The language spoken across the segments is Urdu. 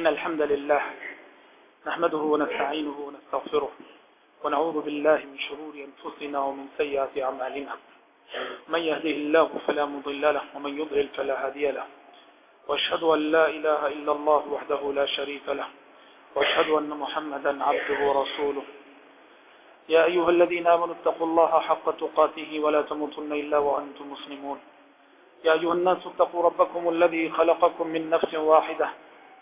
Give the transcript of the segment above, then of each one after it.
إن الحمد لله نحمده ونستعينه ونستغفره ونعوذ بالله من شرور أنفسنا ومن سيئات أعمالنا. من يهده الله فلا مضل له ومن يضلل فلا هادي له. وأشهد أن لا إله إلا الله وحده لا شريك له. وأشهد أن محمدا عبده ورسوله. يا أيها الذين آمنوا اتقوا الله حق تقاته ولا تموتن إلا وأنتم مسلمون. يا أيها الناس اتقوا ربكم الذي خلقكم من نفس واحدة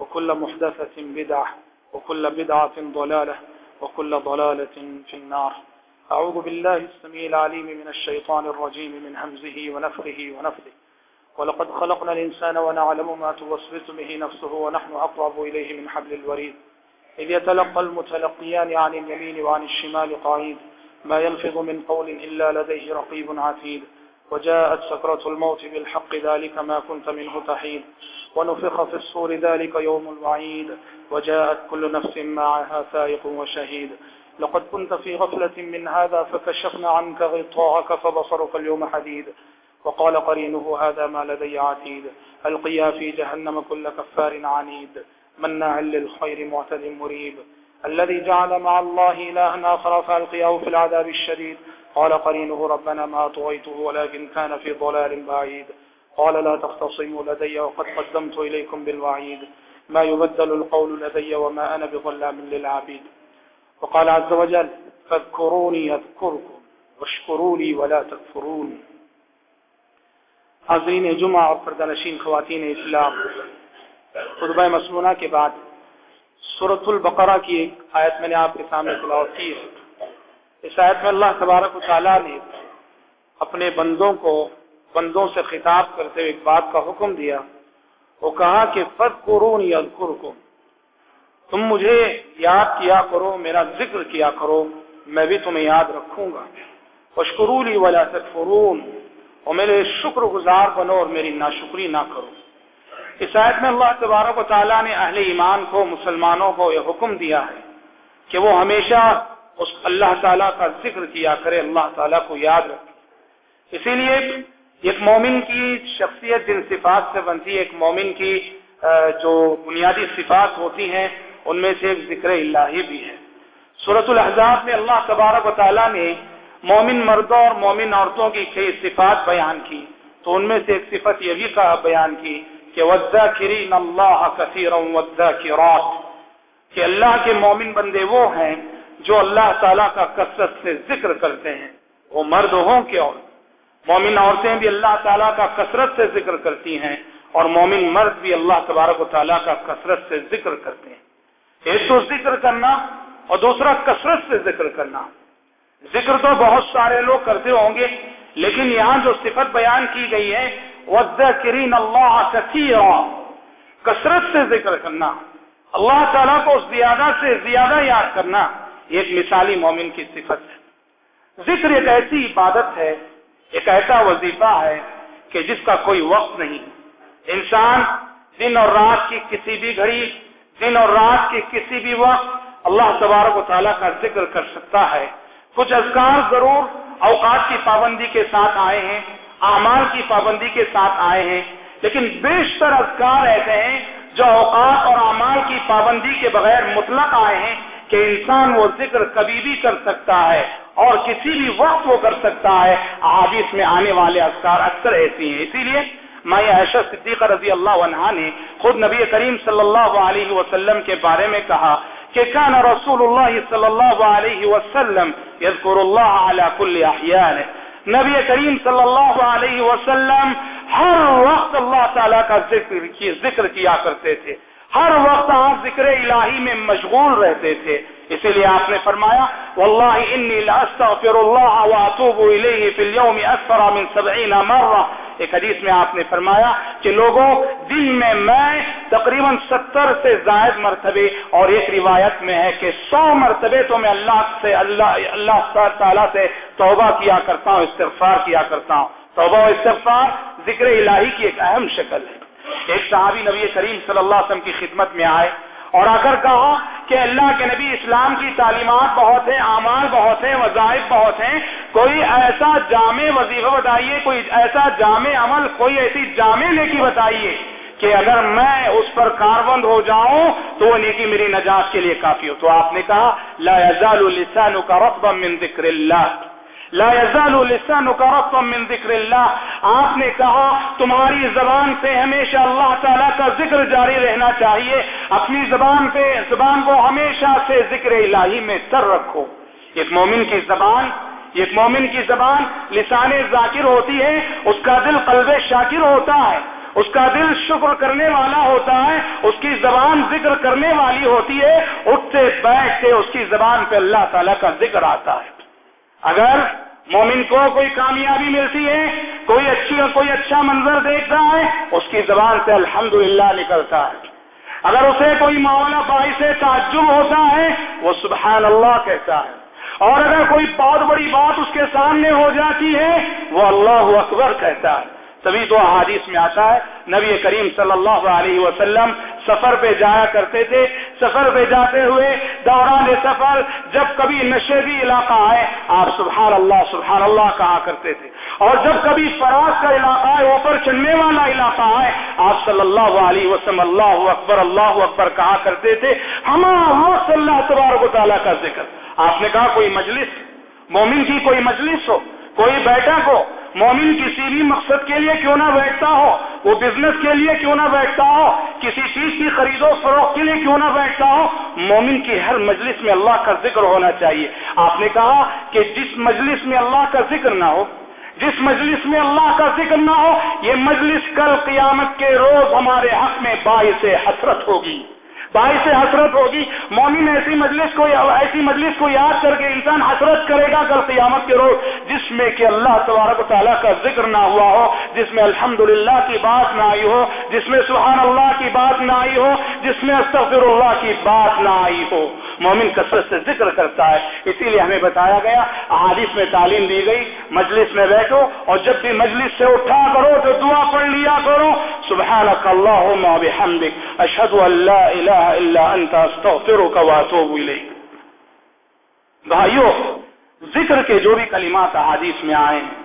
وكل محدثة بدعة، وكل بدعة ضلالة، وكل ضلالة في النار. أعوذ بالله السميع العليم من الشيطان الرجيم، من همزه ونفخه ونفثه ولقد خلقنا الإنسان ونعلم ما توسوس به نفسه ونحن أقرب إليه من حبل الوريد. إذ يتلقى المتلقيان عن اليمين وعن الشمال قعيد. ما يلفظ من قول إلا لديه رقيب عتيد. وجاءت سكرة الموت بالحق ذلك ما كنت منه تحيد. ونفخ في الصور ذلك يوم الوعيد، وجاءت كل نفس معها سائق وشهيد. لقد كنت في غفلة من هذا فكشفنا عنك غطاءك فبصرك اليوم حديد. وقال قرينه، هذا ما لدي عتيد. القيا في جهنم كل كفار عنيد. مناع للخير معتد مريب. الذي جعل مع الله إلها آخر فألقياه في العذاب الشديد. قال قرينه، ربنا ما طغيته ولكن كان في ضلال بعيد. قال لا تختصموا لدي وقد قدمت إليكم بالوعيد. ما يبدل القول لدي وما أنا بظلام للعبيد. وقال عز وجل، فاذكروني أذكركم واشكروا لي ولا تكفروني حاضرین جمعہ اور پردنشین خواتین اسلام، خطبہ مسمونہ کے بعد صورت البقرہ کی ایک آیت میں نے آپ کے سامنے تلاوت کی ہے۔ اس آیت میں اللہ تبارک و تعالیٰ نے اپنے بندوں کو بندوں سے خطاب کرتے ہوئے ایک بات کا حکم دیا۔ وہ کہا کہ فد قرون یا تم مجھے یاد کیا کرو، میرا ذکر کیا کرو، میں بھی تمہیں یاد رکھوں گا۔ وشکرولی ولا تکفرون اور میرے شکر گزار بنو اور میری ناشکری نہ کرو۔ اس آیت میں اللہ تبارک و تعالیٰ نے اہل ایمان کو، مسلمانوں کو یہ حکم دیا ہے کہ وہ ہمیشہ اس اللہ تعالیٰ کا ذکر کیا کرے، اللہ تعالیٰ کو یاد رکھے۔ اسی لیے ایک مومن کی شخصیت جن صفات سے بنتی ہے، ایک مومن کی جو بنیادی صفات ہوتی ہیں، ان میں سے ایک ذکر الہی بھی ہے۔ صورت الحضاب میں اللہ تبارک و تعالیٰ نے مومن مردوں اور مومن عورتوں کی کئی صفات بیان کی۔ تو ان میں سے ایک صفت یہ بھی کہا بیان کی کہ وَالذَّاكِرِينَ اللَّهَ كَثِيرًا وَالذَّاكِرَاتِ۔ کہ اللہ کے مومن بندے وہ ہیں جو اللہ تعالیٰ کا کثرت سے ذکر کرتے ہیں۔ وہ مرد ہوں کہ اور مومن عورتیں بھی اللہ تعالیٰ کا کثرت سے ذکر کرتی ہیں اور مومن مرد بھی اللہ تبارک و تعالیٰ کا کثرت سے ذکر کرتے ہیں۔ ایک تو ذکر کرنا اور دوسرا کثرت سے ذکر کرنا۔ ذکر تو بہت سارے لوگ کرتے ہوں گے، لیکن یہاں جو صفت بیان کی گئی ہے، وَالذَّاكِرِينَ اللَّهَ كَثِيرًا۔ کثرت سے ذکر کرنا۔ اللہ تعالیٰ کو زیادہ سے زیادہ یاد کرنا۔ یہ ایک مثالی مومن کی صفت ہے۔ ذکر ایک ایسی عبادت ہے ایک ایسا وظیفہ ہے کہ جس کا کوئی وقت نہیں۔ انسان دن اور رات کی کسی بھی گھڑی، دن اور رات کے کسی بھی وقت اللہ تبارک و تعالیٰ کا ذکر کر سکتا ہے۔ کچھ اذکار ضرور اوقات کی پابندی کے ساتھ آئے ہیں، اعمال کی پابندی کے ساتھ آئے ہیں، لیکن بیشتر اذکار ایسے ہیں جو اوقات اور اعمال کی پابندی کے بغیر مطلق آئے ہیں کہ انسان وہ ذکر کبھی بھی کر سکتا ہے۔ اور کسی بھی وقت وہ کر سکتا ہے۔ احادیث میں آنے والے اذکار اکثر ایسی ہیں۔ اسی لیے میں عائشہ صدیقہ رضی اللہ عنہا نے خود نبی کریم صلی اللہ علیہ وسلم کے بارے میں کہا کہ کان رسول اللہ صلی اللہ علیہ وسلم یذکر اللہ علی کل احیان۔ نبی کریم صلی اللہ علیہ وسلم ہر وقت اللہ تعالیٰ کا ذکر کی ذکر کیا کرتے تھے۔ ہر وقت آپ ذکر الہی میں مشغول رہتے تھے۔ اسی لیے آپ نے فرمایا، واللہ انی لاستغفر اللہ واتوب الیہ فی اليوم اکثر من سبعین مرہ. ایک حدیث میں آپ نے فرمایا کہ لوگوں، دن میں میں تقریباً ستر سے زائد مرتبے، اور ایک روایت میں ہے کہ سو مرتبے تو میں اللہ سے، اللہ اللہ تعالیٰ سے توبہ کیا کرتا ہوں، استغفار کیا کرتا ہوں. توبہ و استغفار ذکر الہی کی ایک اہم شکل ہے. ایک صحابی نبی کریم صلی اللہ علیہ وسلم کی خدمت میں آئے اور آ کر کہا کہ اللہ کے نبی اسلام کی تعلیمات بہت ہیں، اعمال بہت ہیں، وظائف بہت ہیں، کوئی ایسا جامع وظیفہ بتائیے، کوئی ایسا جامع عمل، کوئی ایسی جامع نیکی بتائیے کہ اگر میں اس پر کاربند ہو جاؤں تو وہ نیکی میری نجات کے لیے کافی ہو۔ تو آپ نے کہا، لا يزال لسانك رطبا من ذکر اللہ۔ لا يزال لسانك رطبا من ذکر اللہ آپ نے کہا، تمہاری زبان سے ہمیشہ اللہ تعالیٰ کا ذکر جاری رہنا چاہیے۔ اپنی زبان پہ، زبان کو ہمیشہ سے ذکر الہی میں تر رکھو۔ ایک مومن کی زبان، ایک مومن کی زبان لسان ذاکر ہوتی ہے، اس کا دل قلب شاکر ہوتا ہے۔ اس کا دل شکر کرنے والا ہوتا ہے، اس کی زبان ذکر کرنے والی ہوتی ہے۔ اٹھتے بیٹھتے اس کی زبان پہ اللہ تعالیٰ کا ذکر آتا ہے۔ اگر مومن کو کوئی کامیابی ملتی ہے، کوئی اچھی کوئی اچھا منظر دیکھتا ہے، اس کی زبان سے الحمدللہ نکلتا ہے۔ اگر اسے کوئی معاملہ باعث تعجب ہوتا ہے، وہ سبحان اللہ کہتا ہے۔ اور اگر کوئی بہت بڑی بات اس کے سامنے ہو جاتی ہے، وہ اللہ اکبر کہتا ہے۔ تبھی تو احادیث میں آتا ہے، نبی کریم صلی اللہ علیہ وسلم سفر پہ جایا کرتے تھے۔ سفر پہ جاتے ہوئے دوران سفر جب کبھی نشیبی علاقہ آئے، آپ سبحان اللہ سبحان اللہ کہا کرتے تھے۔ اور جب کبھی فراز کا علاقہ آئے، اوپر چڑھنے والا علاقہ آئے، آپ صلی اللہ علیہ وسلم اللہ اکبر اللہ اکبر کہا کرتے تھے ہمارا صلی اللہ تبارک و تعالیٰ کا ذکر۔ آپ نے کہا، کوئی مجلس؟ مومن کی کوئی مجلس ہو؟ کوئی بیٹھک ہو؟ مومن کسی بھی مقصد کے لیے کیوں نہ بیٹھتا ہو؟ وہ بزنس کے لیے کیوں نہ بیٹھتا ہو؟ کسی چیز کی خرید و فروخت کے لیے کیوں نہ بیٹھتا ہو؟ مومن کی ہر مجلس میں اللہ کا ذکر ہونا چاہیے۔ آپ نے کہا کہ جس مجلس میں اللہ کا ذکر نہ ہو، جس مجلس میں اللہ کا ذکر نہ ہو، یہ مجلس کل قیامت کے روز ہمارے حق میں باعث حسرت ہوگی۔ بھائی سے حسرت ہوگی۔ مومن ایسی مجلس کو ایسی مجلس کو یاد کر کے انسان حسرت کرے گا کل قیامت کے روز، جس میں کہ اللہ تبارک و تعالیٰ کا ذکر نہ ہوا ہو، جس میں الحمد کی بات نہ آئی ہو، جس میں سبحان اللہ کی بات نہ آئی ہو، جس میں استغفر اللہ کی بات نہ آئی ہو۔ مومن کثرت سے ذکر کرتا ہے، اسی لیے ہمیں بتایا گیا، احادیث میں تعلیم دی گئی، مجلس میں بیٹھو اور جب بھی مجلس سے اٹھا کرو تو دعا پڑھ لیا کرو سبحانك اللهم وبحمدك اشهد ان لا اله الا انت استغفرك واتوب اليك بھائیو، ذکر کے جو بھی کلمات احادیث میں آئے ہیں،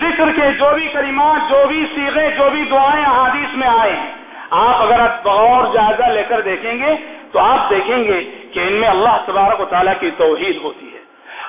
ذکر کے جو بھی کلمات، جو بھی سیغے، جو بھی دعائیں احادیث میں آئے ہیں آپ اگر اور جائزہ لے کر دیکھیں گے تو آپ دیکھیں گے کہ ان میں اللہ تبارک و تعالیٰ کی توحید ہوتی ہے۔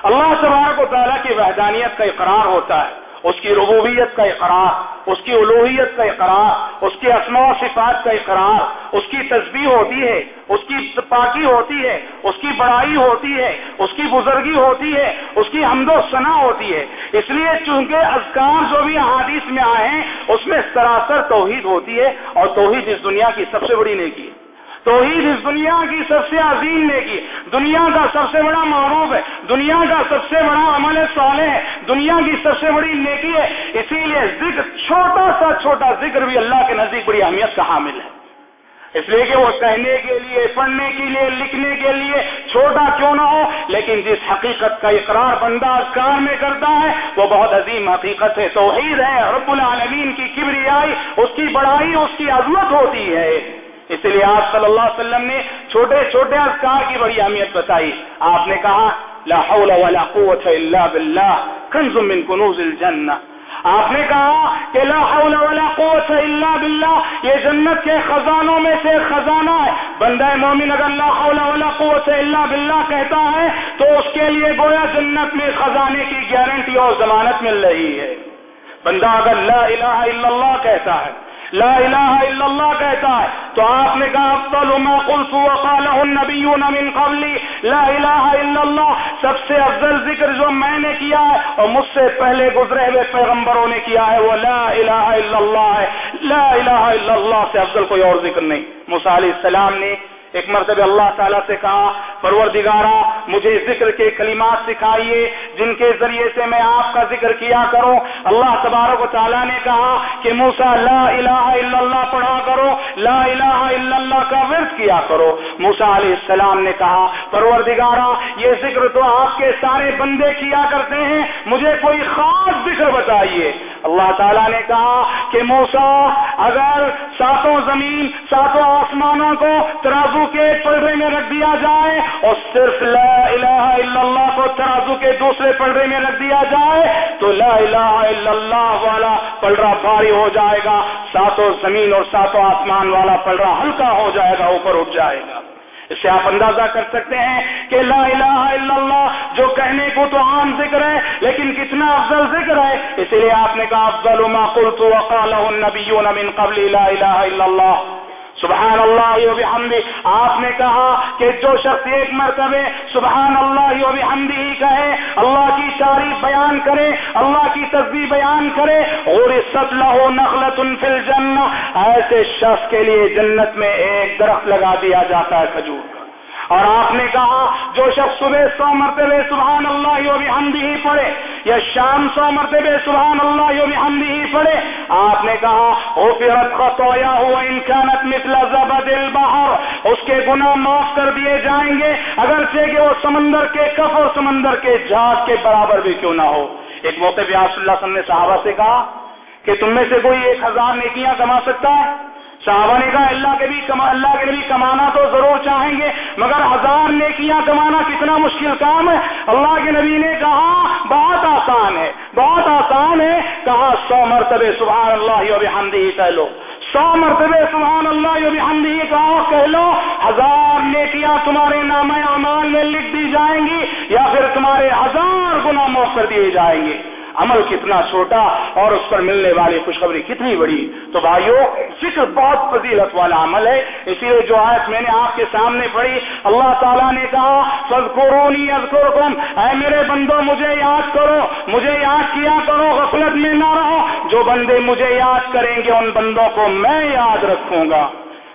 اللہ تبارک و تعالیٰ کی وحدانیت کا اقرار ہوتا ہے۔ اس کی ربوبیت کا اقرار، اس کی الوحیت کا اقرار، اس کی اسماء و صفات کا اقرار، اس کی تسبیح ہوتی ہے، اس کی پاکی ہوتی ہے، اس کی بڑائی ہوتی ہے، اس کی بزرگی ہوتی ہے، اس کی حمد و ثنا ہوتی ہے۔ اس لیے چونکہ اذکار جو بھی احادیث میں آئے ہیں، اس میں سراسر توحید ہوتی ہے اور توحید اس دنیا کی سب سے بڑی نیکی ہے۔ توحید اس دنیا کی سب سے عظیم نیکی. دنیا کا سب سے بڑا معروف ہے. دنیا کا سب سے بڑا عمل صالح ہے. دنیا کی سب سے بڑی نیکی ہے. اسی لیے ذکر چھوٹا سا چھوٹا ذکر بھی اللہ کے نزدیک بڑی اہمیت کا حامل ہے. اس لیے کہ وہ کہنے کے لیے، پڑھنے کے لیے، لکھنے کے لیے چھوٹا کیوں نہ ہو، لیکن جس حقیقت کا اقرار بندہ کار میں کرتا ہے، وہ بہت عظیم حقیقت ہے. توحید ہے، رب العالمین کی کبریائی، اس کی بڑائی، اس کی عظمت ہوتی ہے. اس لیے آپ صلی اللہ علیہ وسلم نے چھوٹے چھوٹے اذکار کی بڑی اہمیت بتائی۔ آپ نے کہا، لا حول ولا قوت الا باللہ، کنز من کنوز الجنہ۔ آپ نے کہا کہ لا حول ولا قوت الا باللہ، یہ جنت کے خزانوں میں سے خزانہ ہے۔ بندہ مومن اگر لا حول ولا قوت الا باللہ کہتا ہے، تو اس کے لیے گویا جنت میں خزانے کی گارنٹی اور ضمانت مل رہی ہے۔ بندہ اگر لا الہ الا اللہ کہتا ہے لا الہ الا اللہ کہتا ہے۔ تو آپ نے کہا، افضل ما قلت وقاله النبیون من قبلی۔ لا الہ الا اللہ۔ سب سے افضل ذکر جو میں نے کیا ہے اور مجھ سے پہلے گزرے ہوئے پیغمبروں نے کیا ہے، وہ لا الہ الا اللہ ہے۔ لا الہ الا اللہ سے افضل کوئی اور ذکر نہیں۔ موسیٰ علیہ السلام نے ایک مرتبہ اللہ تعالیٰ سے کہا، پروردگارا، مجھے ذکر کے کلمات سکھائیے، جن کے ذریعے سے میں آپ کا ذکر کیا کروں۔ اللہ تبارک و تعالیٰ نے کہا کہ موسا لا الہ الا اللہ پڑھا کرو، لا الہ الا اللہ کا ورد کیا کرو۔ موسا علیہ السلام نے کہا، پروردگارا، یہ ذکر تو آپ کے سارے بندے کیا کرتے ہیں، مجھے کوئی خاص ذکر بتائیے۔ اللہ تعالیٰ نے کہا کہ موسا اگر ساتوں زمین، ساتوں آسمانوں کو ترازو کے پلڑے میں رکھ دیا جائے اور صرف لا الہ الا اللہ کو ترازو کے دوسرے پلڑے میں رکھ دیا جائے، تو لا الہ الا اللہ والا پلڑا بھاری ہو جائے گا، ساتوں زمین اور ساتوں آسمان والا پلڑا ہلکا ہو جائے گا، اوپر اٹھ جائے گا۔ اس سے آپ اندازہ کر سکتے ہیں کہ لا الہ الا اللہ، جو کہنے کو تو عام ذکر ہے، لیکن کتنا افضل ذکر ہے اسی لیے آپ نے کہا، افضل ما قلت وقاله النبیون من قبل لا الہ الا اللہ۔ سبحان اللہ بحمدی۔ آپ نے کہا کہ جو شخص ایک مرتبہ سبحان اللہ بحمدی ہی کہے، اللہ کی تعریف بیان کرے، اللہ کی تصویر بیان کرے اور سب لہو نخلت فی الجنہ۔ ایسے شخص کے لیے جنت میں ایک درخت لگا دیا جاتا ہے کھجور کا۔ اور آپ نے کہا، جو شخص صبح سو مرتبہ سبحان اللہ و بحمدی ہی پڑھے یا شام سو مرتبہ سبحان اللہ و بحمدی ہی پڑھے، آپ نے کہا او فرت خطویا ہو انکانت مثل زبد البحر، اس کے گناہ معاف کر دیے جائیں گے، اگرچہ کہ وہ سمندر کے کف اور سمندر کے جہاز کے برابر بھی کیوں نہ ہو۔ ایک موقع پہ آپ صلی اللہ علیہ وسلم نے صحابہ سے کہا کہ تم میں سے کوئی ایک ہزار نیکیاں کما سکتا ہے؟ صحابہ نے کہا اللہ کے بھی کما اللہ کے بھی کمانا تو ضرور چاہیں گے، مگر ہزار نیکیاں کمانا کتنا مشکل کام ہے۔ اللہ کے نبی نے کہا، بہت آسان ہے، بہت آسان ہے۔ کہا، سو مرتبہ سبحان اللہ و بحمدی کہہ لو۔ سو مرتبہ سبحان اللہ و بحمدی کہا کہہ لو، ہزار نیکیاں تمہارے نام اعمال میں لکھ دی جائیں گی یا پھر تمہارے ہزار گنا معاف کر دیے جائیں گے۔ عمل کتنا چھوٹا اور اس پر ملنے والی خوشخبری کتنی بڑی۔ تو بھائیوں ذکر بہت فضیلت والا عمل ہے۔ اسی لیے جو آیت میں نے آپ کے سامنے پڑھی، اللہ تعالیٰ نے کہا فضکرونی اذکرکم اے میرے بندوں مجھے یاد کرو، مجھے یاد کیا کرو، غفلت میں نہ رہو۔ جو بندے مجھے یاد کریں گے، ان بندوں کو میں یاد رکھوں گا۔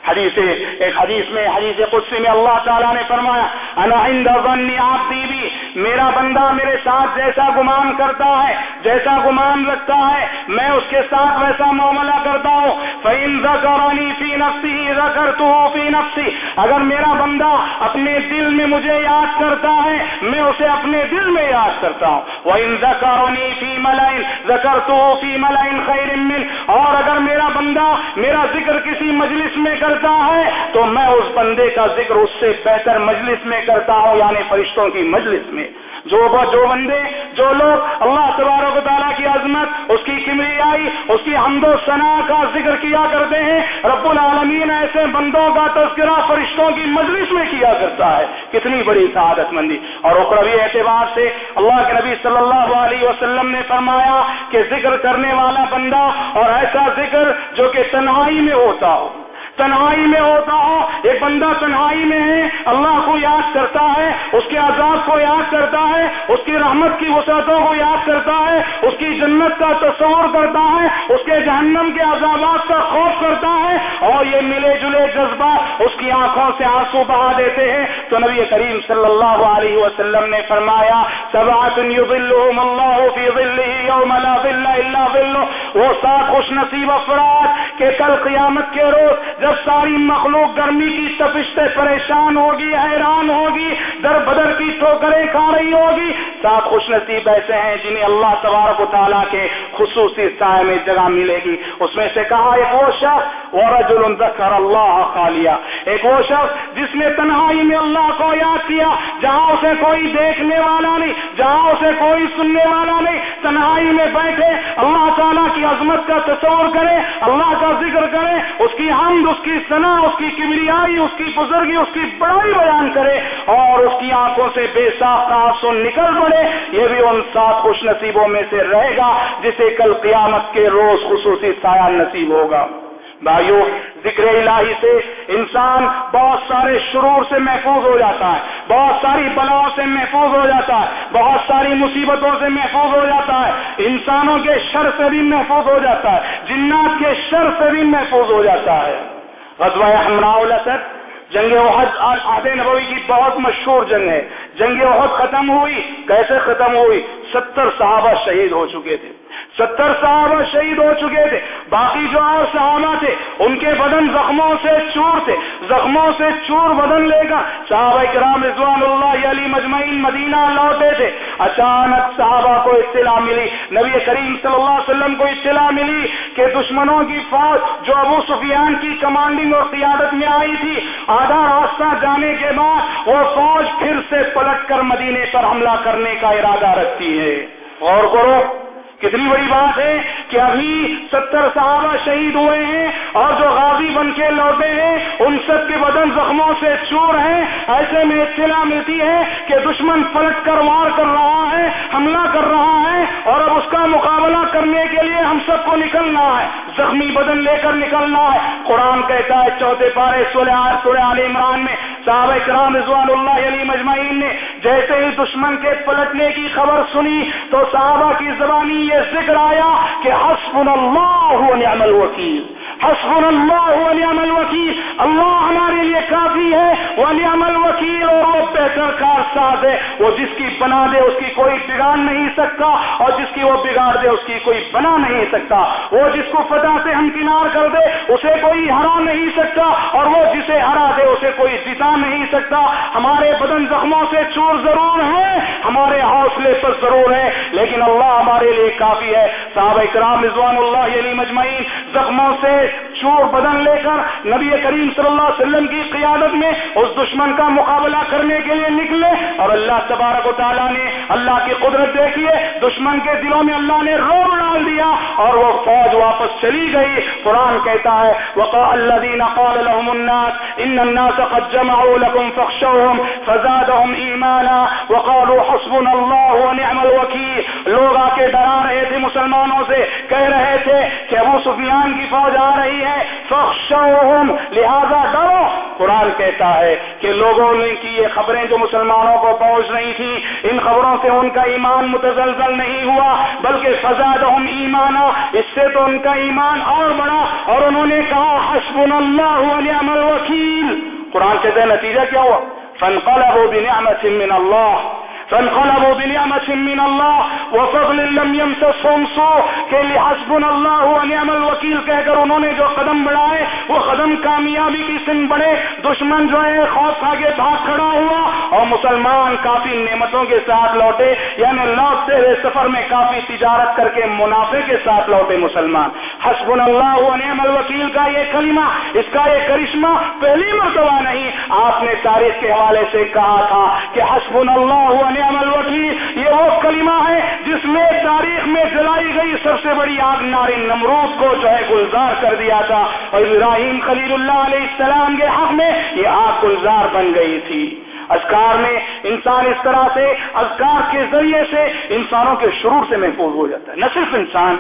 حدیث ایک حدیث میں حدیث قدسی میں اللہ تعالیٰ نے فرمایا، انا عند ظن عبدی بھی، میرا بندہ میرے ساتھ جیسا گمان کرتا ہے، جیسا گمان رکھتا ہے، میں اس کے ساتھ ویسا معاملہ کرتا ہوں۔ فَإِن ذَكَرَنِي فِي نَفْسِهِ، ذَكَرْتُهُ فِي نَفْسِي اگر میرا بندہ اپنے دل میں مجھے یاد کرتا ہے، میں اسے اپنے دل میں یاد کرتا ہوں۔ وَإِن ذَكَرَنِي فِي مَلَئٍ، ذَكَرْتُهُ فِي مَلَئٍ خَيْرٍ مِّنْ اور اگر میرا بندہ میرا ذکر کسی مجلس میں کر کرتا ہے، تو میں اس بندے کا ذکر اس سے بہتر مجلس میں کرتا ہوں یعنی فرشتوں کی مجلس میں۔ جو جو بندے، جو لوگ اللہ تبارک و تعالیٰ کی عظمت، اس کی کمریائی، اس کی حمد و ثنا کا ذکر کیا کرتے ہیں، رب العالمین ایسے بندوں کا تذکرہ فرشتوں کی مجلس میں کیا کرتا ہے۔ کتنی بڑی سعادت مندی۔ اور اخروی اعتبار سے اللہ کے نبی صلی اللہ علیہ وسلم نے فرمایا کہ ذکر کرنے والا بندہ اور ایسا ذکر جو کہ تنہائی میں ہوتا ہو۔ تنہائی میں ہوتا ہو ایک بندہ تنہائی میں ہے، اللہ کو یاد کرتا ہے، اس کے عذاب کو یاد کرتا ہے، اس کی رحمت کی وسعتوں کو یاد کرتا ہے، اس کی جنت کا تصور کرتا ہے، اس کے جہنم کے عذابات کا خوف کرتا ہے۔ اور یہ ملے جلے جذبات اس کی آنکھوں سے آنسو بہا دیتے ہیں۔ تو نبی کریم صلی اللہ علیہ وسلم نے فرمایا وہ سات خوش نصیب افراد کہ کل قیامت کے روز جب ساری مخلوق گرمی کی تفش سے پریشان ہوگی، حیران ہوگی، در بدر کی ٹھوکریں کھا رہی ہوگی سات خوش نصیب ایسے ہیں جنہیں اللہ تبارک و تعالیٰ کے خصوصی سائے میں جگہ ملے گی۔ اس میں سے کہا ایک وہ شخص ورجل ذکر اللہ خالیہ ایک وہ شخص جس نے تنہائی میں اللہ کو یاد کیا، جہاں اسے کوئی دیکھنے والا نہیں، جہاں اسے کوئی سننے والا نہیں، تنہائی میں بیٹھے، اللہ تعالیٰ کی عظمت کا تصور کرے، اللہ کا ذکر کرے اس کی حمد، اس کی سنا اس کی کمریائی اس کی بزرگی، اس کی بڑائی بیان کرے اور اس کی آنکھوں سے بے صاف آنسو نکل پڑے، یہ بھی ان سات خوش نصیبوں میں سے رہے گا، جسے کل قیامت کے روز خصوصی سایہ نصیب ہوگا۔ بھائیو، ذکر الہی سے انسان بہت سارے شرور سے محفوظ ہو جاتا ہے، بہت ساری بلاؤں سے محفوظ ہو جاتا ہے، بہت ساری مصیبتوں سے محفوظ ہو جاتا ہے۔ انسانوں کے شر سے بھی محفوظ ہو جاتا ہے، جنات کے شر سے بھی محفوظ ہو جاتا ہے۔ غزوہ ہمراہ الاسد، جنگ عہد آدھے نبوی کی بہت مشہور جنگ ہے۔ جنگ عہد ختم ہوئی، کیسے ختم ہوئی؟ ستر صحابہ شہید ہو چکے تھے۔ ستر صحابہ شہید ہو چکے تھے، باقی جو اور صحابہ تھے، ان کے بدن زخموں سے چور تھے۔ زخموں سے چور بدن لے کر صحابہ کرام رضوان اللہ علی مجمعین مدینہ لوٹے تھے۔ اچانک صحابہ کو اطلاع ملی، نبی کریم صلی اللہ علیہ وسلم کو اطلاع ملی کہ دشمنوں کی فوج جو ابو سفیان کی کمانڈنگ اور قیادت میں آئی تھی، آدھا راستہ جانے کے بعد وہ فوج پھر سے پلٹ کر مدینے پر حملہ کرنے کا ارادہ رکھتی ہے۔ اور کرو کتنی بڑی بات ہے کہ ابھی ستر صحابہ شہید ہوئے ہیں اور جو غازی بن کے لوٹے ہیں، ان سب کے بدن زخموں سے چور ہیں۔ ایسے میں اطلاع ملتی ہے کہ دشمن پلٹ کر وار کر رہا ہے، حملہ کر رہا ہے اور اب اس کا مقابلہ کرنے کے لیے ہم سب کو نکلنا ہے۔ زخمی بدن لے کر نکلنا ہے۔ قرآن کہتا ہے چوتھے پارے سورہ عال عمران میں صحابہ کرام رضوان اللہ علی مجمعین نے جیسے ہی دشمن کے پلٹنے کی خبر سنی تو صحابہ کی زبانی یہ ذکر آیا کہ حسب اللہ نعم الوکیل۔ حسب اللہ ونعم الوکیل۔ اللہ ہمارے لیے کافی ہے۔ ونعم الوکیل اور وہ بہتر کار ساز ہے۔ وہ جس کی بنا دے اس کی کوئی بگاڑ نہیں سکتا اور جس کی وہ بگاڑ دے اس کی کوئی بنا نہیں سکتا۔ وہ جس کو فتح سے ہمکنار کر دے اسے کوئی ہرا نہیں سکتا اور وہ جسے ہرا دے اسے کوئی جتا نہیں سکتا۔ ہمارے بدن زخموں سے چور ضرور ہے ہمارے حوصلے پر ضرور ہے لیکن اللہ ہمارے لیے کافی ہے۔ صحابہ کرام رضوان اللہ علی مجمعین، زخموں سے چور بدن لے کر نبی کریم صلی اللہ علیہ وسلم کی قیادت میں اس دشمن کا مقابلہ کرنے کے لیے نکلے اور اللہ تبارک و تعالیٰ نے اللہ کی قدرت دیکھیے دشمن کے دلوں میں اللہ نے روب ڈال دیا اور وہ فوج واپس چلی گئی۔ قرآن کہتا ہے وقال الذين قال لهم الناس ان الناس قد جمعوا لكم فاخشوهم فزادهم ایمانا وقالوا حسبنا الله ونعم الوكيل۔ لوگ آ کے ڈرا رہے تھے مسلمانوں سے، کہہ رہے تھے کہ ابو سفیان کی فوج آ رہی ہے۔ فخشوہم لہذا ڈرو۔ قرآن کہتا ہے کہ لوگوں نے کی یہ خبریں جو مسلمانوں کو پہنچ رہی تھی ان خبروں سے ان کا ایمان متزلزل نہیں ہوا، بلکہ فزادہم ایمانا۔ اس سے تو ان کا ایمان اور بڑا اور انہوں نے کہا، حسبنا اللہ ونعم الوکیل۔ قرآن کہتے ہیں نتیجہ کیا ہوا؟ فانقلبوا بنعمت من اللہ فانقلبوا بنعمة من الله وفضل لم يمسسهم سوء، کہ حسبنا اللہ ونعم الوکیل کہہ کر انہوں نے جو قدم بڑھائے، وہ قدم کامیابی کی سن بڑھے، دشمن جو ہے خوف آگے بھاگ کھڑا ہوا اور مسلمان کافی نعمتوں کے ساتھ لوٹے یعنی لوٹتے ہوئے سفر میں کافی تجارت کر کے منافع کے ساتھ لوٹے مسلمان۔ حسبنا اللہ ونعم الوکیل کا یہ کلمہ، اس کا یہ کرشمہ پہلی مرتبہ نہیں، آپ نے تاریخ کے حوالے سے کہا تھا کہ حسبنا اللہ نعم الوکیل یہ وہ کلمہ ہے جس میں تاریخ میں جلائی گئی سب سے بڑی آگ ناری نمرود کو جو ہے گلزار کر دیا تھا۔ اور ابراہیم خلیل اللہ علیہ السلام کے حق میں یہ آگ گلزار بن گئی تھی۔ اذکار میں انسان اس طرح سے، اذکار کے ذریعے سے انسانوں کے شرور سے محفوظ ہو جاتا ہے۔ نہ صرف انسان،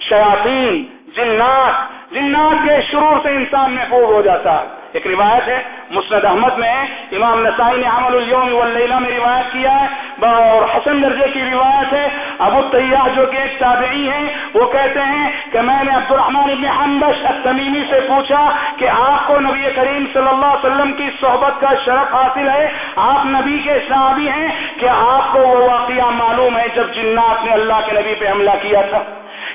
شیاطین، جنات جنات کے شرور سے انسان محفوظ ہو جاتا ہے۔ ایک روایت ہے مسند احمد میں امام نسائی نے عمل اليوم واللیلہ میں روایت کیا ہے، اور حسن درجے کی روایت ہے۔ ابو طیاح جو کہ ایک تابعی ہیں، وہ کہتے ہیں کہ میں نے عبد الرحمان ابن حنبش التمیمی سے پوچھا کہ آپ کو نبی کریم صلی اللہ علیہ وسلم کی صحبت کا شرف حاصل ہے؟ آپ نبی کے صحابی ہیں کہ آپ کو وہ واقعہ معلوم ہے جب جنات نے اللہ کے نبی پہ حملہ کیا تھا۔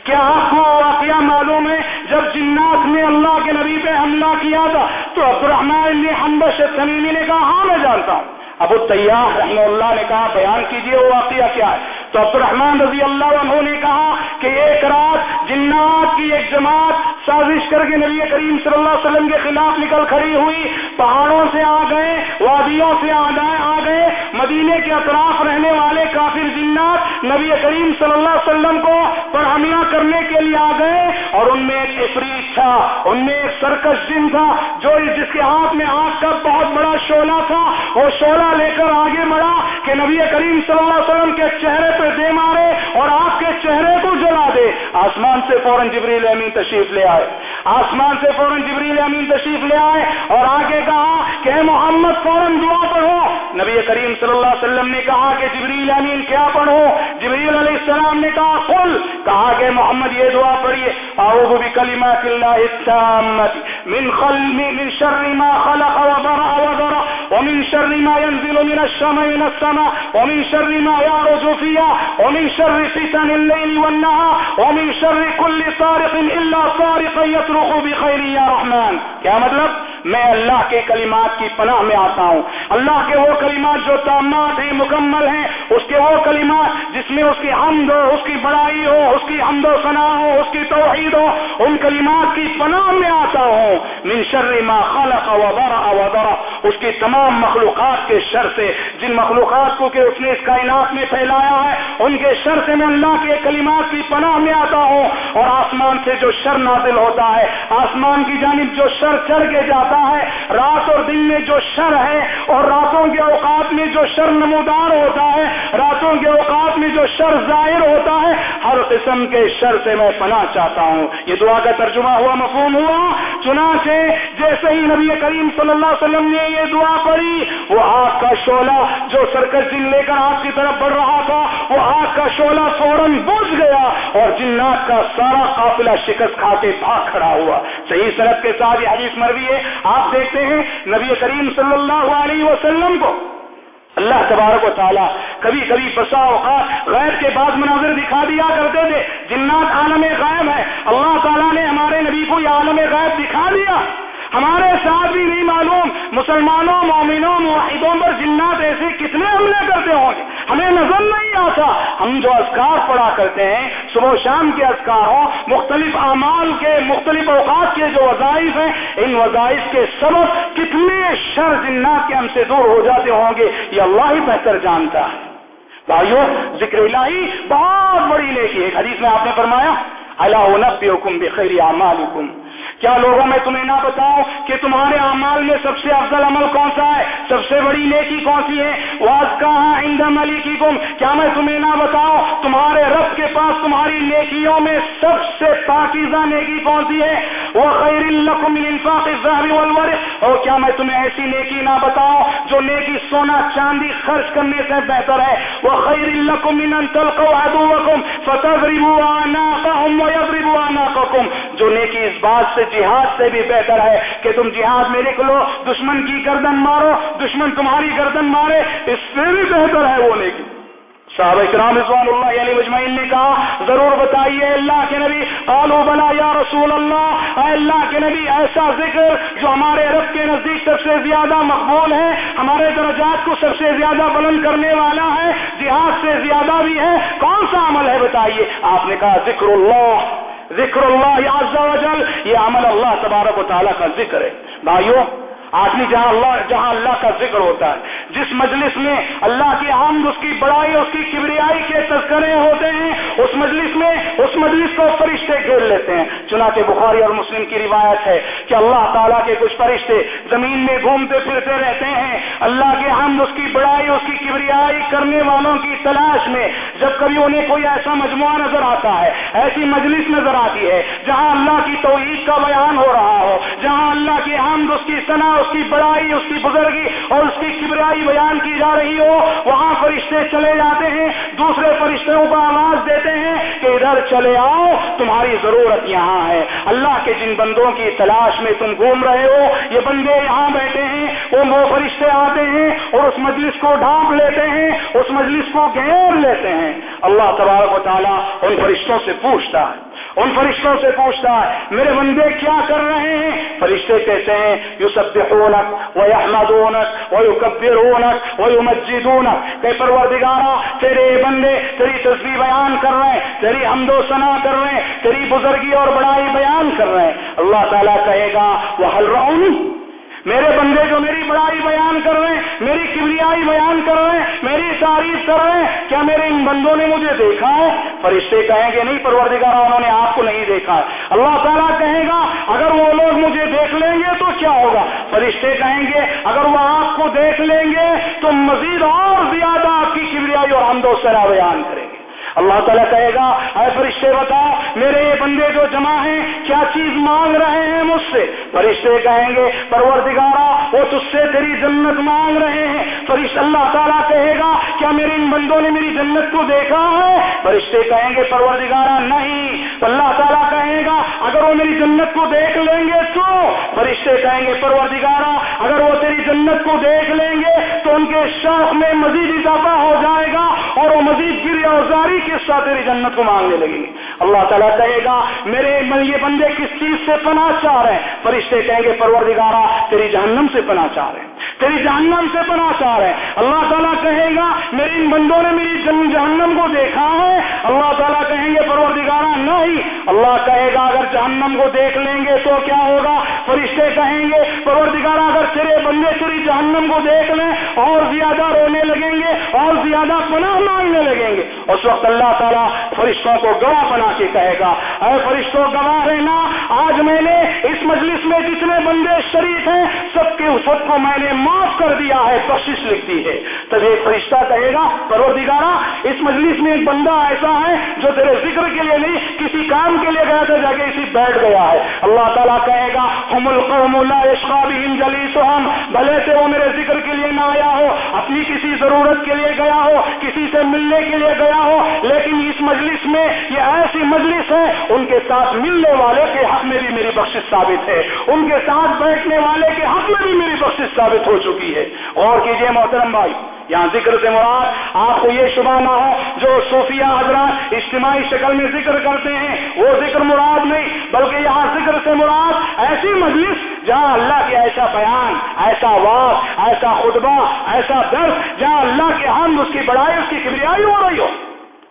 کیا آپ کو واقعہ معلوم ہے، جب جنات نے اللہ کے نبی پہ حملہ کیا تھا، تو عبد الرحمان نے حمبش تمیمی نے کہا ہاں میں جانتا ہوں۔ ابو تیار رحمہ اللہ نے کہا، بیان کیجیے وہ واقعہ کیا ہے۔ تو عبد الرحمان رضی اللہ عنہ نے کہا کہ ایک رات جنات کی ایک جماعت سازش کر کے نبی کریم صلی اللہ علیہ وسلم کے خلاف نکل کھڑی ہوئی، پہاڑوں سے آ گئے، وادیوں سے آ گئے مدینے کے اطراف رہنے والے کافر جنات نبی کریم صلی اللہ علیہ وسلم کو پر حملہ کرنے کے لیے آ گئے اور ان میں ایک افریت تھا، ان میں ایک سرکش جن تھا جو جس کے ہاتھ میں آگ کا شولہ تھا وہ شولہ لے کر آگے بڑھا کہ نبی کریم صلی اللہ علیہ وسلم کے چہرے پہ دے مارے اور آپ کے چہرے کو جلا دے۔ آسمان سے فوراً جبریل امین تشریف لے آئے۔ آسمان سے فوراً جبریل امین تشریف لے آئے اور آگے کہا کہ محمد، فوراً دعا پڑھو۔ نبی کریم صلی اللہ علیہ وسلم نے کہا کہ جبریل امین کیا پڑھو؟ جبریل علیہ السلام نے کہا، قل۔ کہا کہ محمد، یہ دعا پڑھیے۔ اعوذ بکلمات اللہ التامت۔ من خلم من شر ما خلق وبرأ وذرأ ومن شر ما ينزل من السماء من السماء۔ ومن شر ما يعرج فيها۔ ومن شر فتن الليل والنهار۔ ومن شر كل طارق الا طارقا يطرق بخير یا رحمان کیا مطلب؟ میں اللہ کے کلمات کی پناہ میں آتا ہوں۔ اللہ کے وہ کلمات جو تامات ہیں، مکمل ہیں، اس کے وہ کلمات جس میں اس کی حمد ہو، اس کی بڑائی ہو، اس کی حمد و ثنا ہو، اس کی توحید ہو، ان کلمات کی پناہ میں آتا ہوں۔ من شر ما خلق وضرع اس کی تمام مخلوقات کے شر سے، جن مخلوقات کو کہ اس نے اس کائنات میں پھیلایا ہے، ان کے شر سے میں اللہ کے کلمات کی پناہ میں آتا ہوں۔ اور آسمان سے جو شر نازل ہوتا ہے، آسمان کی جانب جو شر چڑھ کے جاتا ہے رات اور دن میں جو شر ہے اور راتوں کے اوقات میں جو شر نمودار ہوتا ہے، راتوں کے اوقات میں جو شر ظاہر ہوتا ہے، ہر قسم کے شر سے میں پناہ چاہتا ہوں۔ یہ دعا کا ترجمہ ہوا، مفہوم ہوا۔ چنانچہ جیسے ہی نبی کریم صلی اللہ علیہ وسلم نے یہ دعا پڑھی، وہ آگ کا شعلہ جو سرکس دن لے کر آپ کی طرف بڑھ رہا تھا، وہ آگ کا شعلہ فوراً بجھ گیا اور جنات کا سارا قافلہ شکست کھا کے بھاگ کھڑا ہوا۔ صحیح سرحد کے ساتھ یہ حدیث مروی ہے۔ آپ دیکھتے ہیں، نبی کریم صلی اللہ علیہ وسلم کو۔ اللہ تبارک و تعالیٰ کبھی کبھی بسا اوقات غیر کے بعد مناظر دکھا دیا کرتے تھے۔ جنات عالم غائب ہے۔ اللہ تعالیٰ نے ہمارے نبی کو یہ عالم غائب دکھا دیا۔ ہمارے ساتھ بھی نہیں معلوم مسلمانوں، مومنوں معاہدوں پر جنات ایسے کتنے حملے کرتے ہوں گے؟ ہمیں نظر نہیں آتا۔ ہم جو اذکار پڑا کرتے ہیں، صبح و شام کے اذکار ہوں، مختلف اعمال کے، مختلف اوقات کے جو وظائف ہیں، ان وظائف کے سبب کتنے شر جنات کے ہم سے دور ہو جاتے ہوں گے، یہ اللہ ہی بہتر جانتا ہے۔ بھائیو، ذکر الہی بہت بڑی لیکی ہے۔ حدیث میں آپ نے فرمایا اللہ نبی حکم بخیر اعمال حکم کیا لوگوں میں تمہیں نہ بتاؤ کہ تمہارے اعمال میں سب سے افضل عمل کون سا ہے؟ سب سے بڑی نیکی کون سی ہے؟ واز کہاں اندم علی کی گم کیا میں تمہیں نہ بتاؤ تمہارے رب کے پاس تمہاری نیکیوں میں سب سے پاکیزہ نیکی کون سی ہے؟ وہ خیر القم انفاق والور اور کیا میں تمہیں ایسی نیکی نہ بتاؤں جو نیکی سونا چاندی خرچ کرنے سے بہتر ہے؟ وہ خیر القم ان تلقوا فتضربوا اعناقهم ويضربوا اعناقكم جو نیکی اس بات سے جہاد سے بھی بہتر ہے کہ تم جہاد میں نکلو، دشمن کی گردن مارو، دشمن تمہاری گردن مارے، اس سے بھی بہتر ہے وہ نیکی۔ صحابہ کرام رضوان اللہ علیہ مجمعین نے کہا، ضرور بتائیے اللہ کے نبی، قالوا بلا یا رسول اللہ، اے اللہ کے نبی، ایسا ذکر جو ہمارے رب کے نزدیک سب سے زیادہ مقبول ہے، ہمارے درجات کو سب سے زیادہ بلند کرنے والا ہے، جہاد سے زیادہ بھی ہے، کون سا عمل ہے بتائیے؟ آپ نے کہا ذکر اللہ۔ ذکر اللہ عز و جل، یہ عمل اللہ تبارک و تعالیٰ کا ذکر ہے۔ بھائیوں آدمی جہاں اللہ جہاں اللہ کا ذکر ہوتا ہے، جس مجلس میں اللہ کی آمد، اس کی بڑائی، اس کی کبریائی کے تذکرے ہوتے ہیں، اس مجلس میں، اس مجلس کو فرشتے گھیر لیتے ہیں۔ چنانچہ بخاری اور مسلم کی روایت ہے کہ اللہ تعالیٰ کے کچھ فرشتے زمین میں گھومتے پھرتے رہتے ہیں، اللہ کی حمد اس کی بڑائی، اس کی کبریائی کرنے والوں کی تلاش میں جب کبھی انہیں کوئی ایسا مجموعہ نظر آتا ہے، ایسی مجلس نظر آتی ہے، جہاں اللہ کی توحید کا بیان ہو رہا ہو، جہاں اللہ کی حمد، اس کی صنع اس کی بڑائی، اس کی بزرگی اور اس کی کبریائی بیان کی جا رہی ہو، وہاں فرشتے چلے جاتے ہیں، دوسرے فرشتوں کو آواز دیتے ہیں کہ ادھر چلے آؤ، تمہاری ضرورت یہاں ہے۔ اللہ کے جن بندوں کی تلاش میں تم گھوم رہے ہو، یہ بندے یہاں بیٹھے ہیں، وہ وہ فرشتے آتے ہیں اور اس مجلس کو ڈھانپ لیتے ہیں، اس مجلس کو گھیر لیتے ہیں۔ اللہ تبارک و تعالیٰ ان فرشتوں سے پوچھتا ہے۔ ان فرشتوں سے پوچھتا ہے، میرے بندے کیا کر رہے ہیں؟ فرشتے کہتے ہیں یو سب وہ احمد وہ کبر وہ مسجد کہ پروردگارا تیرے بندے تیری تصویر بیان کر رہے ہیں، تیری حمد و ثنا کر رہے ہیں، تیری بزرگی اور بڑائی بیان کر رہے ہیں۔ اللہ تعالیٰ کہے گا وہ حل میرے بندے جو میری بڑائی بیان کر رہے ہیں، میری کبریائی بیان کر رہے ہیں، میری تعریف کر رہے ہیں، کیا میرے ان بندوں نے مجھے دیکھا ہے؟ فرشتے کہیں گے، نہیں پروردگار، انہوں نے آپ کو نہیں دیکھا ہے۔ اللہ تعالیٰ کہے گا، اگر وہ لوگ مجھے دیکھ لیں گے تو کیا ہوگا؟ فرشتے کہیں گے، اگر وہ آپ کو دیکھ لیں گے تو مزید اور زیادہ آپ کی کبریائی اور حمد و سرا بیان کریں۔ گے اللہ تعالیٰ کہے گا، اے فرشتے بتاؤ میرے یہ بندے جو جمع ہیں، کیا چیز مانگ رہے ہیں مجھ سے؟ فرشتے کہیں گے پروردگارا وہ تجھ سے تیری جنت مانگ رہے ہیں۔ فرشت اللہ تعالیٰ کہے گا، کیا میرے ان بندوں نے میری جنت کو دیکھا ہے؟ فرشتے کہیں گے پروردگارا نہیں۔ اللہ تعالیٰ کہے گا، اگر وہ میری جنت کو دیکھ لیں گے تو؟ فرشتے کہیں گے پروردگارا اگر وہ تیری جنت کو دیکھ لیں گے تو ان کے شوق میں مزید اضافہ ہو جائے گا اور وہ مزید گر اوزاری کے ساتھ تیری جنت کو مانگنے لگیں گے۔ اللہ تعالیٰ کہے گا، میرے یہ بندے کس چیز سے پناہ چاہ رہے ہیں؟ فرشتے کہیں گے، پروردگارہ، تیری جہنم سے پناہ چاہ رہے ہیں۔ تیری جہنم سے پناہ چاہ رہے ہیں اللہ تعالیٰ کہے گا، میرے ان بندوں نے میری جہنم کو دیکھا ہے۔ اللہ تعالیٰ کہیں گے پروردگارا نہیں۔ اللہ کہے گا، اگر جہنم کو دیکھ لیں گے تو کیا ہوگا؟ فرشتے کہیں گے پروردگارا اگر تیرے بندے تیری جہنم کو دیکھ لیں اور زیادہ رونے لگیں گے اور زیادہ پناہ مانگنے لگیں گے۔ اس وقت اللہ تعالیٰ فرشتوں کو گواہ بنا کے کہے گا، اے فرشتوں، گواہ رہنا۔ آج میں نے اس مجلس میں جتنے بندے شریف ہیں، سب کے، سب کو میں نے معاف کر دیا ہے بخش لکھ دی ہے۔ تب ایک فرشتہ کہے گا پروردگارا اس مجلس میں ایک بندہ ایسا ہے جو تیرے ذکر کے لیے نہیں، کسی کام کے لیے گیا تھا، جا کے اسی بیٹھ گیا ہے۔ اللہ تعالیٰ کہے گا، ہم القوم لا ہم بھلے سے وہ میرے ذکر کے لیے نہ آیا ہو، اپنی کسی ضرورت کے لیے گیا ہو، کسی سے ملنے کے لیے گیا ہو، لیکن اس مجلس میں یہ ایسی مجلس ہے، ان کے ساتھ ملنے والے کے حق میں بھی میری بخش ثابت ہے۔ ان کے ساتھ بیٹھنے والے کے حق میں بھی میری بخش ثابت ہو چکی ہے۔ اور کیجیے محترم بھائی، یہاں ذکر سے مراد آپ کو یہ شبہ نہ ہو جو صوفیہ حضرات اجتماعی شکل میں ذکر کرتے ہیں، وہ ذکر مراد نہیں، بلکہ یہاں ذکر سے مراد ایسی مجلس جہاں اللہ کے ایسا بیان، ایسا واس ایسا خطبہ، ایسا درد جہاں اللہ کے ہم اس کی بڑائی، اس کی کبریائی ہو رہی ہو،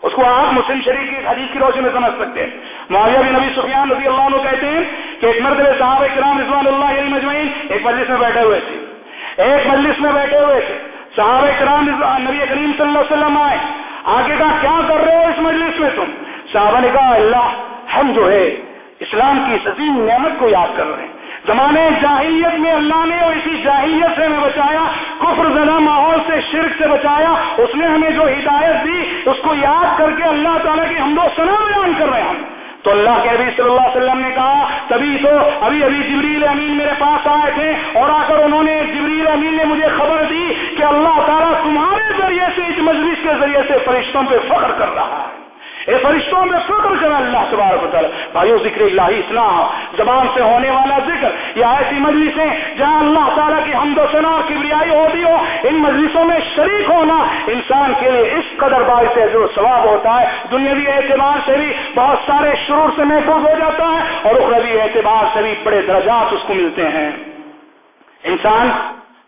اس کو آپ مسلم شریف کی حدیث کی روشنی میں سمجھ سکتے ہیں۔ معاویہ بن نبی سفیان رضی اللہ عنہ کہتے ہیں کہ ایک مرد صاحب کرام رضوان اللہ علیہ مجمعین ایک مجلس میں بیٹھے ہوئے تھے۔ ایک مجلس میں بیٹھے ہوئے تھے۔ صحابہ کرام نبی کریم صلی اللہ علیہ وسلم آئے۔ آگے کہا، کیا کر رہے ہو اس مجلس میں تم؟ صحابہ نے کہا، اللہ ہم جو ہے اسلام کی سزیم نعمت کو یاد کر رہے ہیں۔ زمانے جاہلیت میں اللہ نے اور اسی جاہلیت سے ہمیں بچایا، کفر زدہ ماحول سے، شرک سے بچایا، اس نے ہمیں جو ہدایت دی، اس کو یاد کر کے اللہ تعالیٰ کی ہم دو سنا بیان کر رہے ہیں تو اللہ کے نبی صلی اللہ علیہ وسلم نے کہا، تبھی تو ابھی ابھی جبریل امین میرے پاس آئے تھے اور آ کر انہوں نے جبریل امین نے مجھے خبر دی کہ اللہ تعالیٰ تمہارے ذریعے سے اس مجلس کے ذریعے سے فرشتوں پہ فخر کر رہا ہے۔ اے فرشتوں میں فکر کرنا اللہ تبارک تعالیٰ۔ بھائیو، ذکر اللہ اسلام زبان سے ہونے والا ذکر یا ایسی مجلسیں جہاں اللہ تعالیٰ کی حمد و سنا اور کبریائی ہوتی ہو، ان مجلسوں میں شریک ہونا انسان کے لیے اس قدر باعث جو ثواب ہوتا ہے۔ دنیاوی اعتبار سے بھی بہت سارے شرور سے محفوظ ہو جاتا ہے اور اخروی اعتبار سے بھی بڑے درجات اس کو ملتے ہیں۔ انسان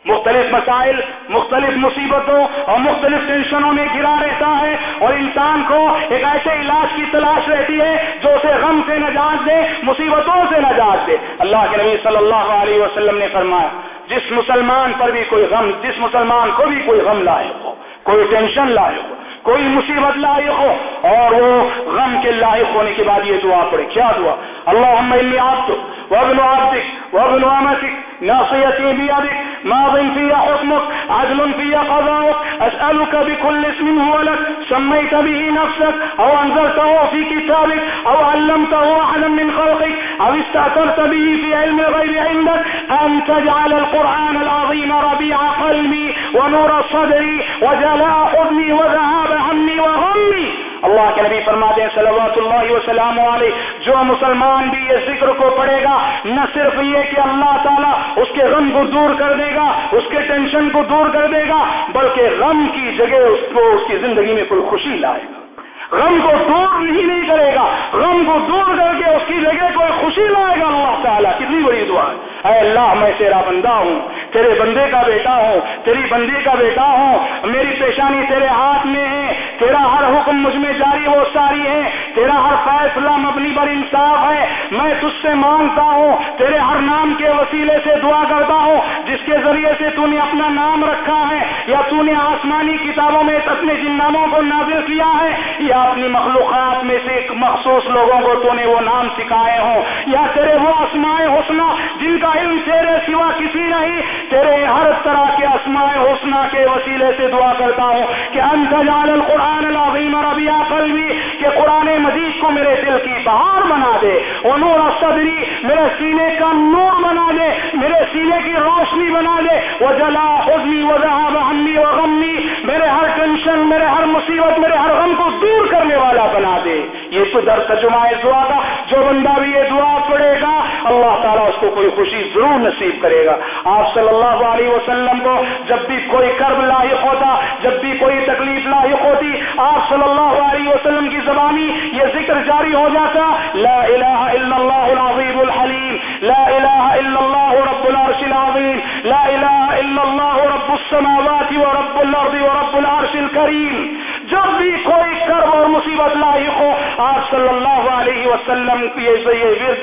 مختلف مسائل، مختلف مصیبتوں اور مختلف ٹینشنوں میں گرا رہتا ہے اور انسان کو ایک ایسے علاج کی تلاش رہتی ہے جو اسے غم سے نجات دے، مصیبتوں سے نجات دے۔ اللہ کے نبی صلی اللہ علیہ وسلم نے فرمایا، جس مسلمان پر بھی کوئی غم، جس مسلمان کو بھی کوئی غم لائق ہو، کوئی ٹینشن لائق ہو، کوئی مصیبت لائق ہو، اور وہ غم کے لائق ہونے کے بعد یہ دعا پڑے کیا دعا؟ اللہ آپ تو وابن عبدك وابن امتك ناصيتي بيدك ماض في حكمك، عدل في قضاءك اسالك بكل اسم هو لك، سميت به نفسك او انزلته في كتابك او علمته احدا من خلقك او استاثرت به في علم الغيب عندك ان تجعل القران العظيم ربيع قلبي ونور صدري وجلاء حزني وذهاب همي وغمي. اللہ کے نبی فرما دیں صلوات اللہ وسلم علیہ، جو مسلمان بھی یہ ذکر کو پڑھے گا، نہ صرف یہ کہ اللہ تعالیٰ اس کے غم کو دور کر دے گا، اس کے ٹینشن کو دور کر دے گا، بلکہ غم کی جگہ اس کو اس کی زندگی میں کوئی خوشی لائے گا۔ غم کو دور ہی نہیں کرے گا، غم کو دور کر کے اس کی جگہ کوئی خوشی لائے گا، اللہ تعالیٰ، کتنی بڑی دعا ہے۔ اے اللہ، میں تیرا بندہ ہوں، تیرے بندے کا بیٹا ہوں، تیری بندی کا بیٹا ہوں، میری پیشانی تیرے ہاتھ میں ہے، تیرا ہر حکم مجھ میں جاری وہ ساری ہے، تیرا ہر فیصلہ مبنی پر انصاف ہے، میں تجھ سے مانگتا ہوں، تیرے ہر نام کے وسیلے سے دعا کرتا ہوں، جس کے ذریعے سے تو نے اپنا نام رکھا ہے، یا تو نے آسمانی کتابوں میں اپنے جن ناموں کو نازل کیا ہے، یا اپنی مخلوقات میں سے ایک مخصوص لوگوں کو تو نے وہ نام سکھائے ہوں، یا تیرے وہ اسمائے حسنہ جن کا علم تیرے سوا کسی نہیں، تیرے ہر طرح کے اسماء حسنہ کے وسیلے سے دعا کرتا ہوں کہ انت جعل القرآن العظیم ربیع قلبی، کہ قرآن مجید کو میرے دل کی بہار بنا دے، وہ نور صدری میرے سینے کا نور بنا دے، میرے سینے کی روشنی بنا دے، وہ جلا حزنی و ذہاب ہمی و غمی میرے ہر ٹینشن، میرے ہر مصیبت، میرے ہر غم کو دور کرنے والا بنا دے۔ یہ تو در ترجمہ دعا کا جو بندہ بھی یہ دعا پڑے اللہ تعالیٰ اس کو کوئی خوشی ضرور نصیب کرے گا۔ آپ صلی اللہ علیہ وسلم کو جب بھی کوئی کرب لاحق ہوتا، جب بھی کوئی تکلیف لاحق ہوتی، آپ صلی اللہ علیہ وسلم کی زبانی یہ ذکر جاری ہو جاتا، لا الہ الا اللہ العظیم الحلیم، لا الہ الا اللہ رب العرش العظیم، لا الہ الا اللہ رب السماوات و رب الارض و رب العرش الكریم جب بھی کوئی کرم اور مصیبت لاحق ہو، آپ صلی اللہ علیہ وسلم یہ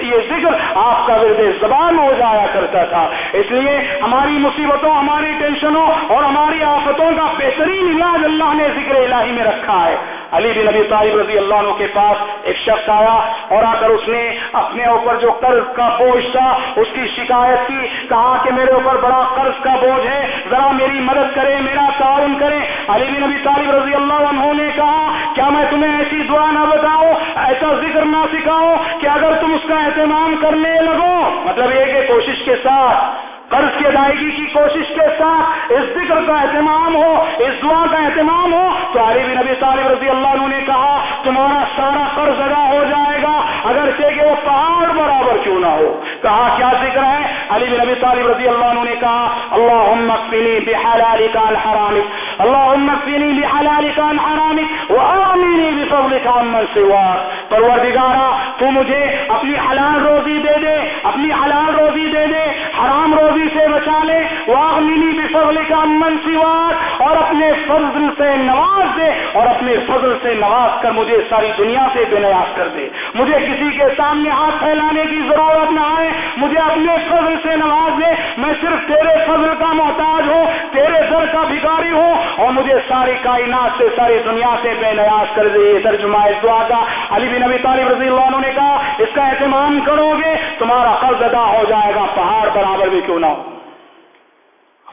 یہ ذکر آپ کا ورد زبان ہو جایا کرتا تھا۔ اس لیے ہماری مصیبتوں، ہماری ٹینشنوں اور ہماری آفتوں کا بہترین علاج اللہ نے ذکر الہی میں رکھا ہے۔ علی بن نبی طالب رضی اللہ عنہ کے پاس ایک شخص آیا اور آ کر اس نے اپنے اوپر جو قرض کا بوجھ تھا، اس کی شکایت کی، کہا کہ میرے اوپر بڑا قرض کا بوجھ ہے، ذرا میری مدد کرے میرا تعاون کرے علی بن نبی طالب رضی اللہ عنہ نے کہا، کیا میں تمہیں ایسی دعا نہ بتاؤں، ایسا ذکر نہ سکھاؤں کہ اگر تم اس کا اہتمام کرنے لگو؟ مطلب یہ کہ کوشش کے ساتھ قرض کی ادائیگی کی کوشش کے ساتھ، اس ذکر کا اہتمام ہو، اس دعا کا اہتمام ہو، تو علی بن نبی طالب رضی اللہ عنہ نے کہا، تمہارا سارا قرض ادا ہو جائے گا اگر کہ وہ پہاڑ برابر کیوں نہ ہو۔ کہا، کیا ذکر ہے؟ علی بن نبی طالب رضی اللہ عنہ نے کہا اللہ اکفنی بحلالک الحرام اللهم اكفني بحلالك عن حرامك وآمني بفضلك عن من سواك. پروردگارا، تو مجھے اپنی حلال روزی دے دے، اپنی حلال روزی دے دے، حرام روزی سے بچا لے واغنی بفضلك عن من سواك اور اپنے فضل سے نواز دے، اور اپنے فضل سے نواز کر مجھے ساری دنیا سے بے نیاز کر دے۔ مجھے کسی کے سامنے ہاتھ پھیلانے کی ضرورت نہ آئے، مجھے اپنے فضل سے نواز دے، میں صرف تیرے فضل کا محتاج ہوں، تیرے در کا بھکاری ہوں اور مجھے ساری کائنات سے، ساری دنیا سے بے نیاز کر دے ترجمہ اس دعا کا علی بن نبی طالب رضی اللہ عنہ نے کہا، اس کا اہتمام کرو گے، تمہارا قرض ادا ہو جائے گا، پہاڑ برابر بھی کیوں نہ ہو؟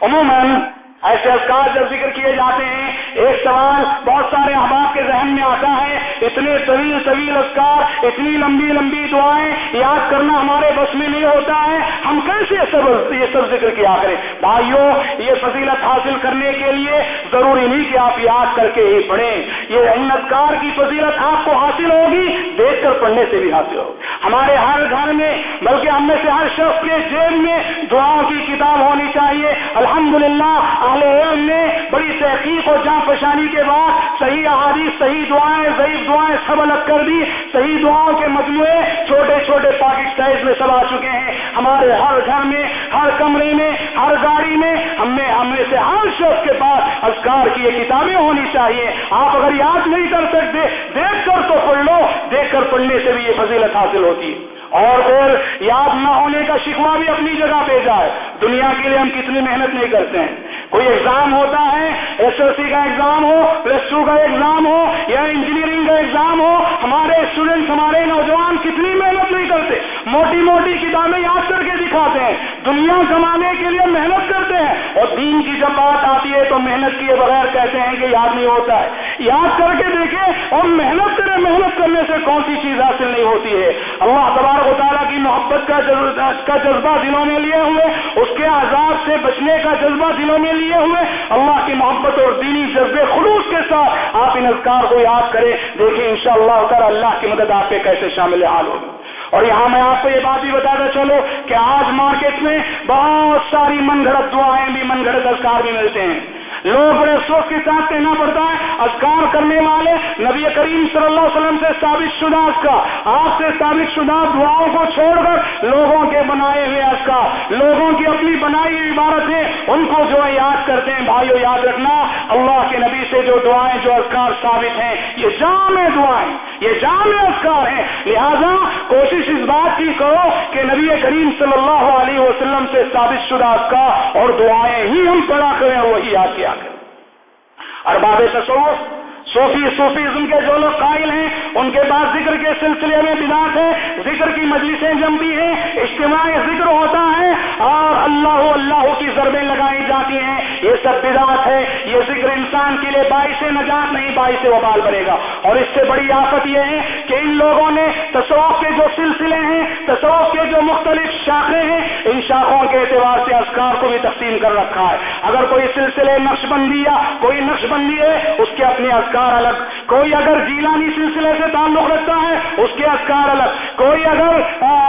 عموماً ایسے اذکار جب ذکر کیے جاتے ہیں، ایک سوال بہت سارے احباب کے ذہن میں آتا ہے، اتنے طویل طویل اذکار، اتنی لمبی لمبی دعائیں، یاد کرنا ہمارے بس میں نہیں ہوتا ہے، ہم کیسے سب یہ سب ذکر کیا کریں؟ بھائیوں یہ فضیلت حاصل کرنے کے لیے ضروری نہیں کہ آپ یاد کر کے ہی پڑھیں۔ یہ ان اذکار کی فضیلت آپ کو حاصل ہوگی، دیکھ کر پڑھنے سے بھی حاصل ہوگی۔ ہمارے ہر گھر میں، بلکہ ہم میں سے ہر شخص کے جیب میں دعاؤں کی کتاب ہونی چاہیے۔ الحمدللہ اہل علم نے بڑی تحقیق اور جان پہچانی کے بعد صحیح احادیث، صحیح دعائیں، ضعیف دعائیں سب الگ کر دی۔ صحیح دعاؤں کے مجموعے چھوٹے چھوٹے پاکٹ سائز میں سب آ چکے ہیں۔ ہمارے ہر گھر میں، ہر کمرے میں، ہر گاڑی میں ہم میں ہم میں سے ہر شخص کے پاس اذکار کی یہ کتابیں ہونی چاہیے۔ آپ اگر یاد نہیں کر سکتے، دیکھ کر تو پڑھ لو۔ دیکھ کر پڑھنے سے بھی یہ فضیلت حاصل ہوتی ہے۔ اور پھر یاد نہ ہونے کا شکوا بھی اپنی جگہ پہ جائے۔ دنیا کے لیے ہم کتنی محنت نہیں کرتے ہیں۔ کوئی ایگزام ہوتا ہے ایس ایل سی کا ایگزام ہو پلس ٹو کا ایگزام ہو، یا انجینئرنگ کا ایگزام ہو، ہمارے اسٹوڈینٹس ہمارے نوجوان کتنی محنت نہیں کرتے۔ موٹی موٹی کتابیں یاد کر کے دکھاتے ہیں۔ دنیا کمانے کے لیے محنت کرتے ہیں اور دین کی جب بات آتی ہے تو محنت کیے بغیر کہتے ہیں کہ یاد نہیں ہوتا ہے۔ یاد کر کے دیکھیں اور محنت کرے، محنت کرنے سے کون سی چیز حاصل نہیں ہوتی ہے؟ اللہ تبارک و تعالیٰ کی محبت کا جذبہ دلوں میں لیے ہوئے، اس کے عذاب سے بچنے کا جذبہ دلوں میں لیے ہوئے۔ اللہ کی محبت اور دینی جذبے خلوص کے ساتھ آپ ان اذکار کو یاد کریں۔ دیکھیں ان شاء اللہ اللہ کی مدد آپ پہ کیسے شامل حال ہوگی اور یہاں میں آپ کو یہ بات بھی بتاتا چلو کہ آج مارکیٹ میں بہت ساری من گھڑت دعائیں بھی من گھڑت اذکار بھی ملتے ہیں۔ لوگ بڑے افسوس کے ساتھ کہنا پڑتا ہے اذکار کرنے والے نبی کریم صلی اللہ علیہ وسلم سے ثابت شدہ کا آپ سے ثابت شدہ دعاؤں کو چھوڑ کر لوگوں کے بنائے ہوئے اذکار، لوگوں کی اپنی بنائی ہوئی عبارتیں، ان کو جو ہے یاد کرتے ہیں، بھائیو یاد رکھنا، اللہ کے نبی سے جو دعائیں، جو اذکار ثابت ہیں، یہ جامع دعائیں، یہ جامع اذکار ہیں۔ لہذا کوشش اس بات کی کرو کہ نبی کریم صلی اللہ علیہ وسلم سے ثابت شدہ کا اور دعائیں ہی ہم پڑا کریں وہی یاد کیا کریں۔ ارباب تصوف، صوفی صوفیزم کے جو لوگ قائل ہیں، ان کے پاس ذکر کے سلسلے میں بدعت ہے، ذکر کی مجلسیں جمتی ہیں اجتماع ذکر ہوتا ہے، اور اللہ اللہ کی ضربیں لگائی جاتی ہیں۔ یہ سب بدعت ہے، یہ ذکر انسان کے لیے باعث نجات نہیں، باعث وبال بنے گا۔ اور اس سے بڑی آفت یہ ہے کہ ان لوگوں نے تصوف کے جو سلسلے ہیں، تصوف کے جو مختلف شاخیں ہیں، ان شاخوں کے اعتبار سے اسکار کو بھی تقسیم کر رکھا ہے۔ اگر کوئی سلسلے نقش بندی یا کوئی نقش بندی ہے، اس کے اپنے اسکار الگ۔ کوئی اگر جیلانی سلسلے سے تعلق رکھتا ہے، اس کے اسکار الگ۔ کوئی اگر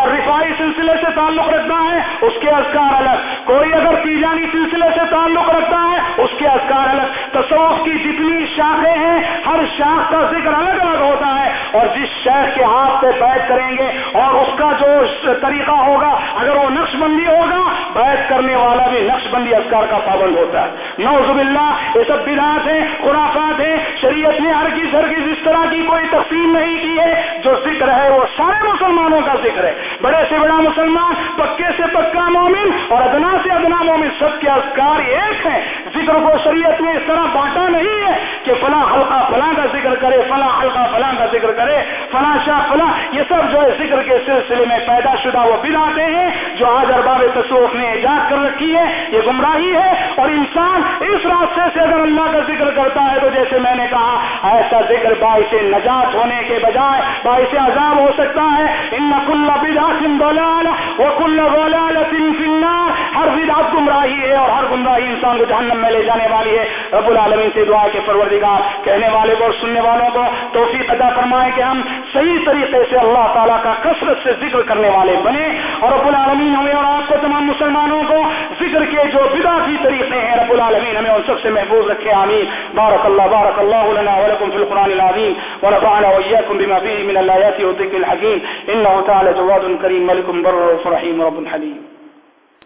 رفائی سلسلے سے تعلق رکھتا ہے، اس کے اسکار الگ۔ کوئی اگر تیجانی سلسلے سے تعلق رکھتا ہے، اس کے اذکار الگ، تصوف کی جتنی شاخیں ہیں، ہر شاخ کا ذکر الگ الگ ہوتا ہے۔ اور جس شیخ کے ہاتھ سے بیت کریں گے اور اس کا جو طریقہ ہوگا، اگر وہ نقش بندی ہوگا بیت کرنے والا بھی نقش بندی اسکار کا پابند ہوتا ہے۔ نوزب اللہ یہ سب بدعات ہیں، خرافات ہیں، شریعت نے ہر کی سر اس طرح کی کوئی تقسیم نہیں کی ہے۔ جو ذکر ہے، وہ سارے مسلمانوں کا ذکر ہے۔ بڑے سے بڑا مسلمان، پکے سے پکا مومن اور ادنا سے ادنا مومن، سب کے اسکار ایک ہیں۔ ذکر کو شریعت نے اس طرح بانٹا نہیں ہے کہ فلاں حلقہ فلاں کا ذکر کرے، فلاں حلقہ فلاں کا ذکر کرے۔ فلاں شاہ فلاں، یہ سب جو ہے ذکر کے سلسلے میں پیدا شدہ وہ بناتے ہیں جو آج ارباب تصوف نے ایجاد کر رکھی ہے یہ گمراہی ہے اور انسان اس راستے سے اگر اللہ کا ذکر کرتا ہے تو جیسے میں نے کہا، ایسا ذکر باعث نجات ہونے کے بجائے باعث عذاب ہو سکتا ہے۔ ان کل بدعت ضلال وکل ضلالت فی النار۔ ہر بدعت گمراہی ہے اور ہر گمراہی انسان کو جہنم میں لے جانے والی ہے۔ رب العالمین سے دعا کے پروردگار کہنے والے کو اور سننے والوں کو توفیق عطا فرمائے۔ کہ ہم صحیح طریقے سے اللہ تعالیٰ کا کثرت سے ذکر کرنے والے بنے اور رب العالمین ہمیں اور آپ کو تمام مسلمانوں کو ذکر کے جو بدعتی طریقے ہیں رب العالمین ہمیں ان سب سے محفوظ رکھے، آمین. بارک اللہ بارک اللہ لنا ولکم فی القرآن العظیم ونفعنا وإياكم بما فيه من الآيات والذكر الحكيم إنه تعالى جواد كريم ملك بر رحيم رب حليم